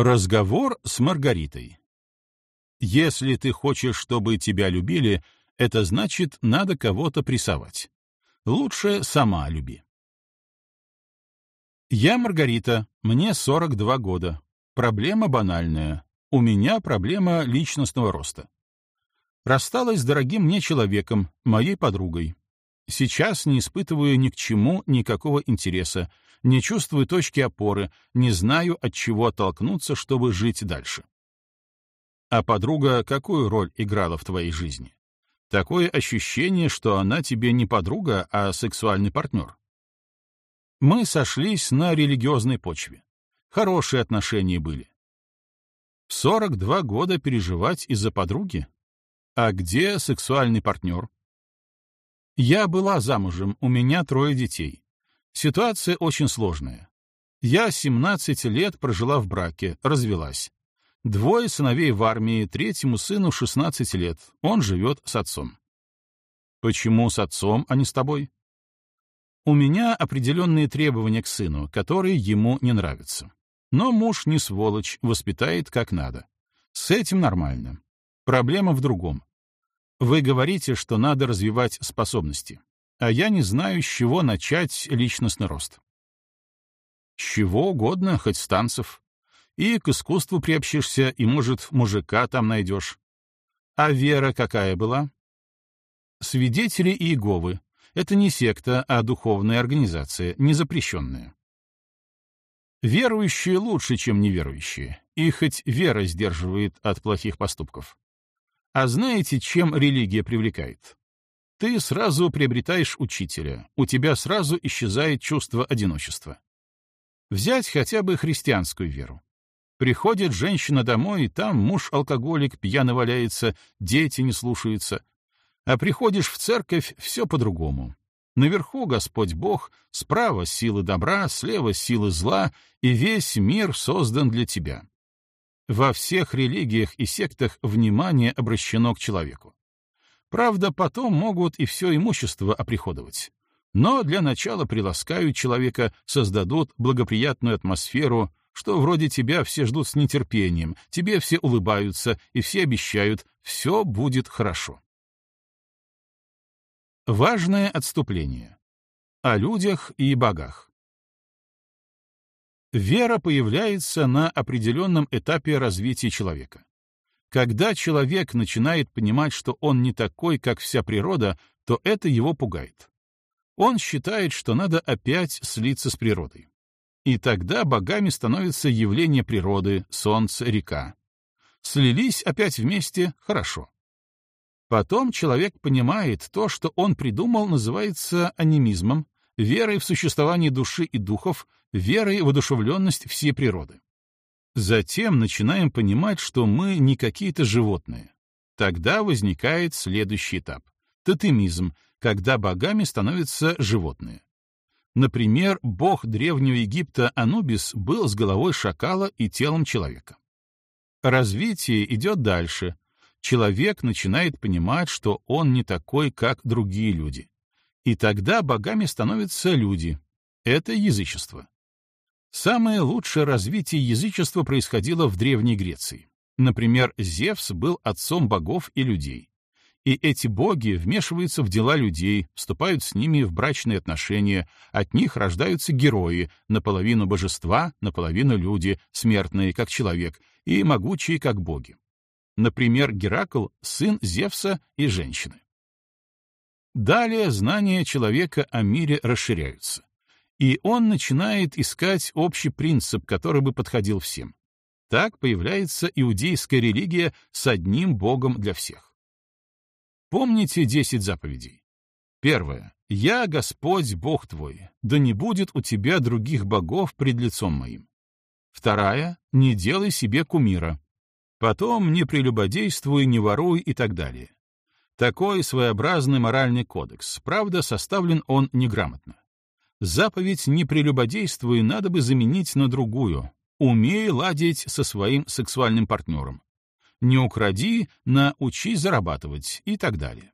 Разговор с Маргаритой. Если ты хочешь, чтобы тебя любили, это значит, надо кого-то прессовать. Лучше сама люби. Я Маргарита, мне 42 года. Проблема банальная. У меня проблема личностного роста. Рассталась с дорогим мне человеком, моей подругой. Сейчас не испытываю ни к чему никакого интереса, не чувствую точки опоры, не знаю, от чего оттолкнуться, чтобы жить дальше. А подруга какую роль играла в твоей жизни? Такое ощущение, что она тебе не подруга, а сексуальный партнер. Мы сошлись на религиозной почве. Хорошие отношения были. 42 года переживать из-за подруги? А где сексуальный партнер? Я была замужем, у меня трое детей. Ситуация очень сложная. Я 17 лет прожила в браке, развелась. Двое сыновей в армии, третьему сыну 16 лет. Он живет с отцом. Почему с отцом, а не с тобой? У меня определенные требования к сыну, которые ему не нравятся. Но муж не сволочь, воспитает как надо. С этим нормально. Проблема в другом. Вы говорите, что надо развивать способности а я не знаю, с чего начать личностный рост. С чего угодно, хоть с танцев. И к искусству приобщишься, и, может, мужика там найдешь. А вера какая была? Свидетели Иеговы. Это не секта, а духовная организация, не запрещенная. Верующие лучше, чем неверующие, и хоть вера сдерживает от плохих поступков. А знаете, чем религия привлекает? Ты сразу приобретаешь учителя, у тебя сразу исчезает чувство одиночества. Взять хотя бы христианскую веру. Приходит женщина домой, и там муж-алкоголик пьяно валяется, дети не слушаются. А приходишь в церковь, все по-другому. Наверху Господь Бог, справа силы добра, слева силы зла, и весь мир создан для тебя. Во всех религиях и сектах внимание обращено к человеку. Правда, потом могут и все имущество оприходовать. Но для начала приласкают человека, создадут благоприятную атмосферу, что вроде тебя все ждут с нетерпением, тебе все улыбаются и все обещают, все будет хорошо. Важное отступление. О людях и богах. Вера появляется на определенном этапе развития человека. Когда человек начинает понимать, что он не такой, как вся природа, то это его пугает. Он считает, что надо опять слиться с природой. И тогда богами становятся явления природы, солнце, река. Слились опять вместе — хорошо. Потом человек понимает, то, что он придумал, называется анимизмом, верой в существование души и духов, верой в одушевленность всей природы. Затем начинаем понимать, что мы не какие-то животные. Тогда возникает следующий этап — тотемизм, когда богами становятся животные. Например, бог Древнего Египта Анубис был с головой шакала и телом человека. Развитие идет дальше. Человек начинает понимать, что он не такой, как другие люди. И тогда богами становятся люди. Это язычество. Самое лучшее развитие язычества происходило в Древней Греции. Например, Зевс был отцом богов и людей. И эти боги вмешиваются в дела людей, вступают с ними в брачные отношения, от них рождаются герои, наполовину божества, наполовину люди, смертные, как человек, и могучие, как боги. Например, Геракл — сын Зевса и женщины. Далее знания человека о мире расширяются. И он начинает искать общий принцип, который бы подходил всем. Так появляется иудейская религия с одним богом для всех. Помните десять заповедей. Первое. «Я Господь Бог твой, да не будет у тебя других богов пред лицом моим». Вторая. «Не делай себе кумира». Потом «Не прелюбодействуй, не воруй» и так далее. Такой своеобразный моральный кодекс, правда, составлен он неграмотно. Заповедь «не прелюбодействуй» надо бы заменить на другую «умей ладить со своим сексуальным партнером». «Не укради» на «учи зарабатывать» и так далее.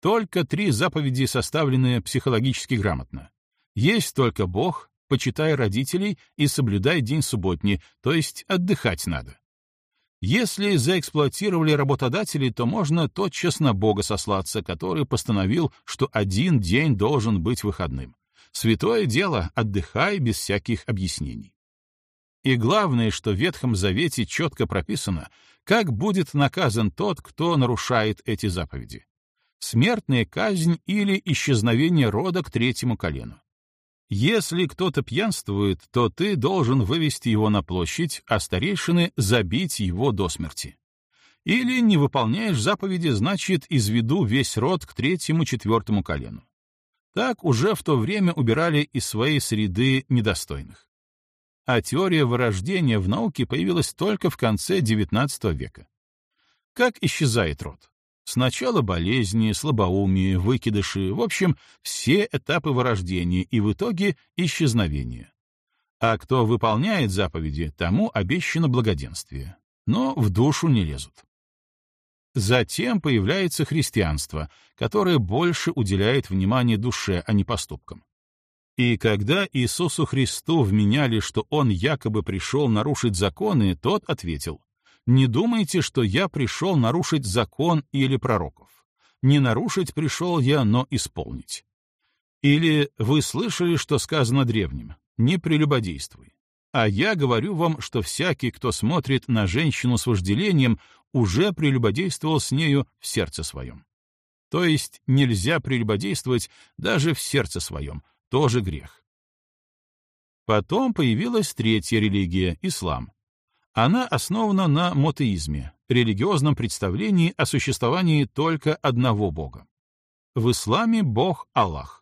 Только три заповеди составлены психологически грамотно. Есть только Бог, почитай родителей и соблюдай день субботний, то есть отдыхать надо. Если заэксплуатировали работодателей, то можно тотчас на Бога сослаться, который постановил, что один день должен быть выходным. Святое дело, отдыхай без всяких объяснений. И главное, что в Ветхом Завете четко прописано, как будет наказан тот, кто нарушает эти заповеди. Смертная казнь или исчезновение рода к третьему колену. Если кто-то пьянствует, то ты должен вывести его на площадь, а старейшины — забить его до смерти. Или не выполняешь заповеди, значит, изведу весь род к третьему-четвертому колену. Так уже в то время убирали из своей среды недостойных. А теория вырождения в науке появилась только в конце XIX века. Как исчезает род? Сначала болезни, слабоумие, выкидыши, в общем, все этапы вырождения и в итоге исчезновения. А кто выполняет заповеди, тому обещано благоденствие. Но в душу не лезут. Затем появляется христианство, которое больше уделяет внимание душе, а не поступкам. И когда Иисусу Христу вменяли, что Он якобы пришел нарушить законы, тот ответил, не думайте, что я пришел нарушить закон или пророков. Не нарушить пришел я, но исполнить. Или вы слышали, что сказано древним? Не прелюбодействуй. А я говорю вам, что всякий, кто смотрит на женщину с вожделением, уже прелюбодействовал с нею в сердце своем. То есть нельзя прелюбодействовать даже в сердце своем, тоже грех. Потом появилась третья религия — ислам. Она основана на мотеизме, религиозном представлении о существовании только одного Бога. В исламе Бог — Аллах.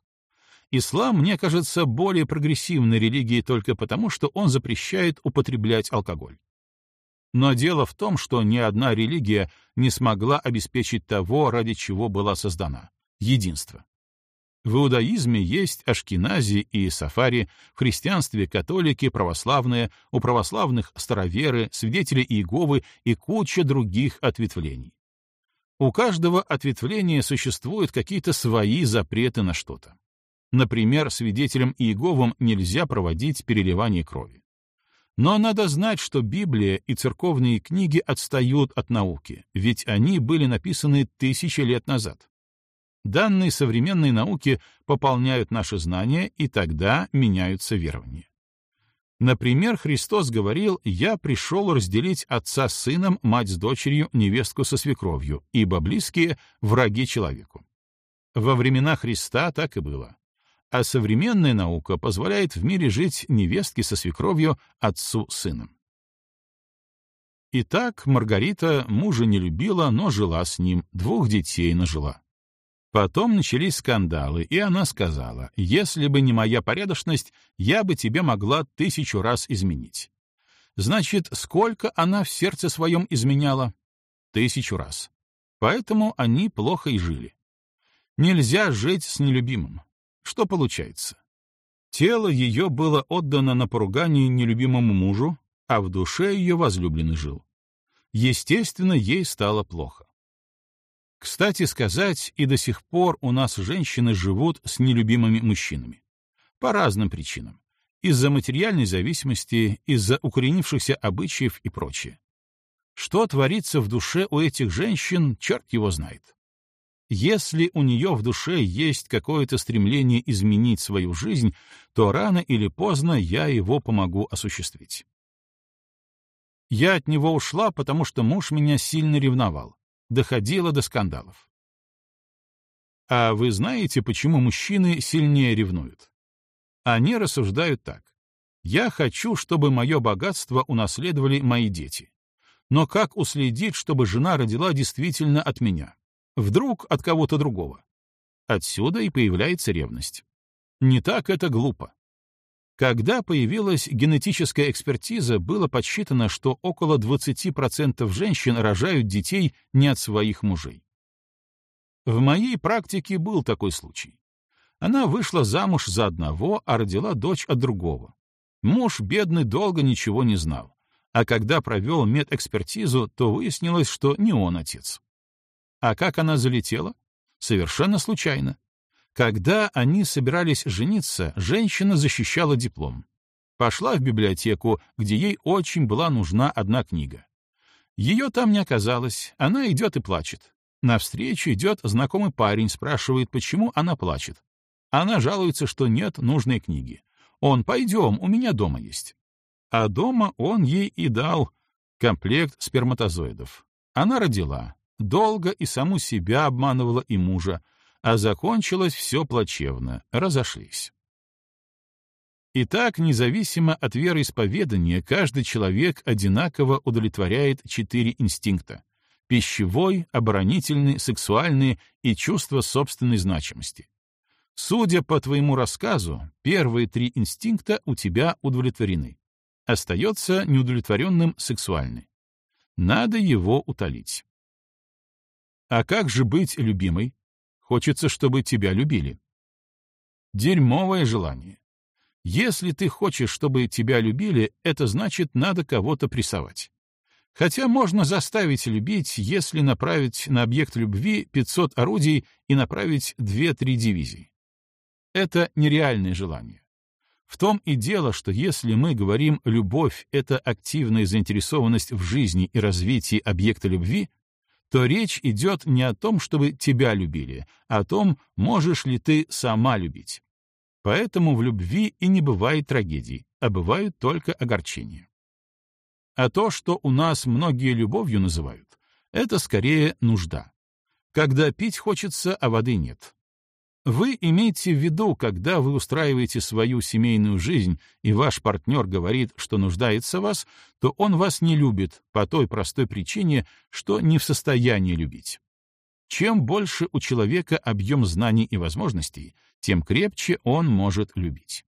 Ислам, мне кажется, более прогрессивной религией только потому, что он запрещает употреблять алкоголь. Но дело в том, что ни одна религия не смогла обеспечить того, ради чего была создана — единство. В иудаизме есть ашкенази и сафари, в христианстве католики, православные, у православных староверы, свидетели Иеговы и куча других ответвлений. У каждого ответвления существуют какие-то свои запреты на что-то. Например, свидетелям Иеговым нельзя проводить переливание крови. Но надо знать, что Библия и церковные книги отстают от науки, ведь они были написаны тысячи лет назад. Данные современной науки пополняют наши знания, и тогда меняются верования. Например, Христос говорил «Я пришел разделить отца с сыном, мать с дочерью, невестку со свекровью, ибо близкие — враги человеку». Во времена Христа так и было. А современная наука позволяет в мире жить невестке со свекровью, отцу с сыном. Итак, Маргарита мужа не любила, но жила с ним, двух детей нажила. Потом начались скандалы, и она сказала, «Если бы не моя порядочность, я бы тебе могла тысячу раз изменить». Значит, сколько она в сердце своем изменяла? Тысячу раз. Поэтому они плохо и жили. Нельзя жить с нелюбимым. Что получается? Тело ее было отдано на поругание нелюбимому мужу, а в душе ее возлюбленный жил. Естественно, ей стало плохо. Кстати сказать, и до сих пор у нас женщины живут с нелюбимыми мужчинами. По разным причинам. Из-за материальной зависимости, из-за укоренившихся обычаев и прочее. Что творится в душе у этих женщин, черт его знает. Если у нее в душе есть какое-то стремление изменить свою жизнь, то рано или поздно я его помогу осуществить. Я от него ушла, потому что муж меня сильно ревновал доходило до скандалов. А вы знаете, почему мужчины сильнее ревнуют? Они рассуждают так. Я хочу, чтобы мое богатство унаследовали мои дети. Но как уследить, чтобы жена родила действительно от меня? Вдруг от кого-то другого? Отсюда и появляется ревность. Не так это глупо. Когда появилась генетическая экспертиза, было подсчитано, что около 20% женщин рожают детей не от своих мужей. В моей практике был такой случай. Она вышла замуж за одного, а родила дочь от другого. Муж, бедный, долго ничего не знал. А когда провел медэкспертизу, то выяснилось, что не он отец. А как она залетела? Совершенно случайно. Когда они собирались жениться, женщина защищала диплом. Пошла в библиотеку, где ей очень была нужна одна книга. Ее там не оказалось, она идет и плачет. Навстречу идет знакомый парень, спрашивает, почему она плачет. Она жалуется, что нет нужной книги. Он, пойдем, у меня дома есть. А дома он ей и дал комплект сперматозоидов. Она родила. Долго и саму себя обманывала и мужа, а закончилось все плачевно, разошлись. Итак, независимо от вероисповедания, каждый человек одинаково удовлетворяет четыре инстинкта — пищевой, оборонительный, сексуальный и чувство собственной значимости. Судя по твоему рассказу, первые три инстинкта у тебя удовлетворены. Остается неудовлетворенным сексуальный. Надо его утолить. А как же быть любимой? Хочется, чтобы тебя любили. Дерьмовое желание. Если ты хочешь, чтобы тебя любили, это значит, надо кого-то прессовать. Хотя можно заставить любить, если направить на объект любви 500 орудий и направить 2-3 дивизии. Это нереальное желание. В том и дело, что если мы говорим «любовь — это активная заинтересованность в жизни и развитии объекта любви», то речь идет не о том, чтобы тебя любили, а о том, можешь ли ты сама любить. Поэтому в любви и не бывает трагедий, а бывают только огорчения. А то, что у нас многие любовью называют, это скорее нужда. Когда пить хочется, а воды нет. Вы имеете в виду, когда вы устраиваете свою семейную жизнь, и ваш партнер говорит, что нуждается в вас, то он вас не любит по той простой причине, что не в состоянии любить. Чем больше у человека объем знаний и возможностей, тем крепче он может любить.